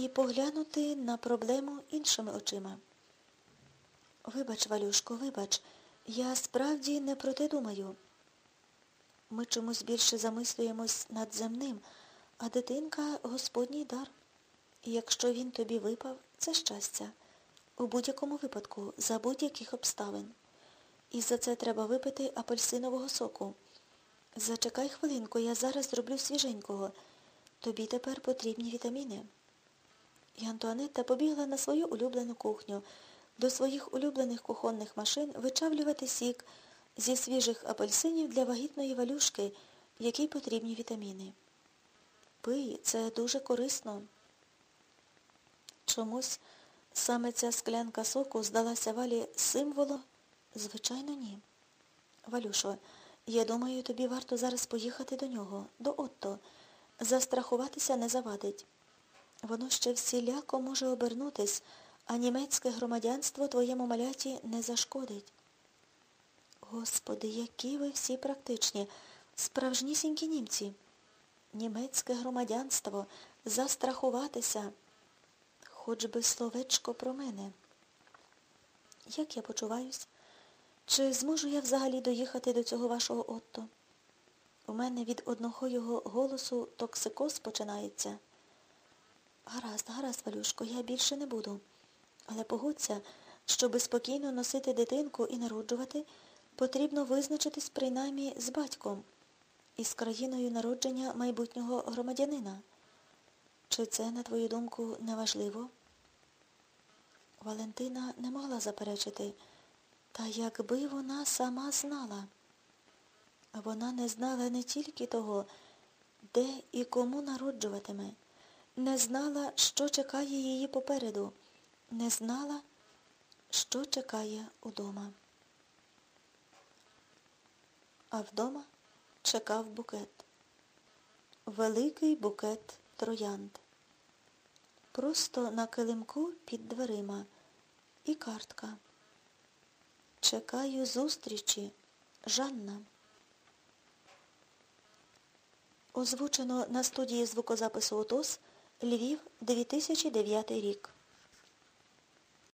і поглянути на проблему іншими очима. Вибач, Валюшко, вибач, я справді не про те думаю. Ми чомусь більше замислюємось над земним, а дитинка Господній дар. І якщо він тобі випав, це щастя. У будь-якому випадку, за будь-яких обставин. І за це треба випити апельсинового соку. Зачекай хвилинку, я зараз зроблю свіженького. Тобі тепер потрібні вітаміни. І Антуанетта побігла на свою улюблену кухню, до своїх улюблених кухонних машин вичавлювати сік зі свіжих апельсинів для вагітної валюшки, якій потрібні вітаміни. Пий, це дуже корисно. Чомусь саме ця склянка соку здалася валі символом? Звичайно, ні. Валюшо, я думаю, тобі варто зараз поїхати до нього, до Отто. Застрахуватися не завадить. Воно ще всіляко може обернутись, а німецьке громадянство твоєму маляті не зашкодить. Господи, які ви всі практичні, справжнісінькі німці. Німецьке громадянство, застрахуватися. Хоч би словечко про мене. Як я почуваюсь? Чи зможу я взагалі доїхати до цього вашого Отто? У мене від одного його голосу токсикоз починається. Гаразд, гаразд, Валюшко, я більше не буду. Але погодься, щоби спокійно носити дитинку і народжувати, потрібно визначитись принаймні з батьком і з країною народження майбутнього громадянина. Чи це, на твою думку, неважливо? Валентина не могла заперечити, та якби вона сама знала. Вона не знала не тільки того, де і кому народжуватиме, не знала, що чекає її попереду, не знала, що чекає удома. А вдома чекав букет. Великий букет троянд. Просто на килимку під дверима і картка. Чекаю зустрічі, Жанна. Озвучено на студії звукозапису ОТОС Львів, 2009 рік.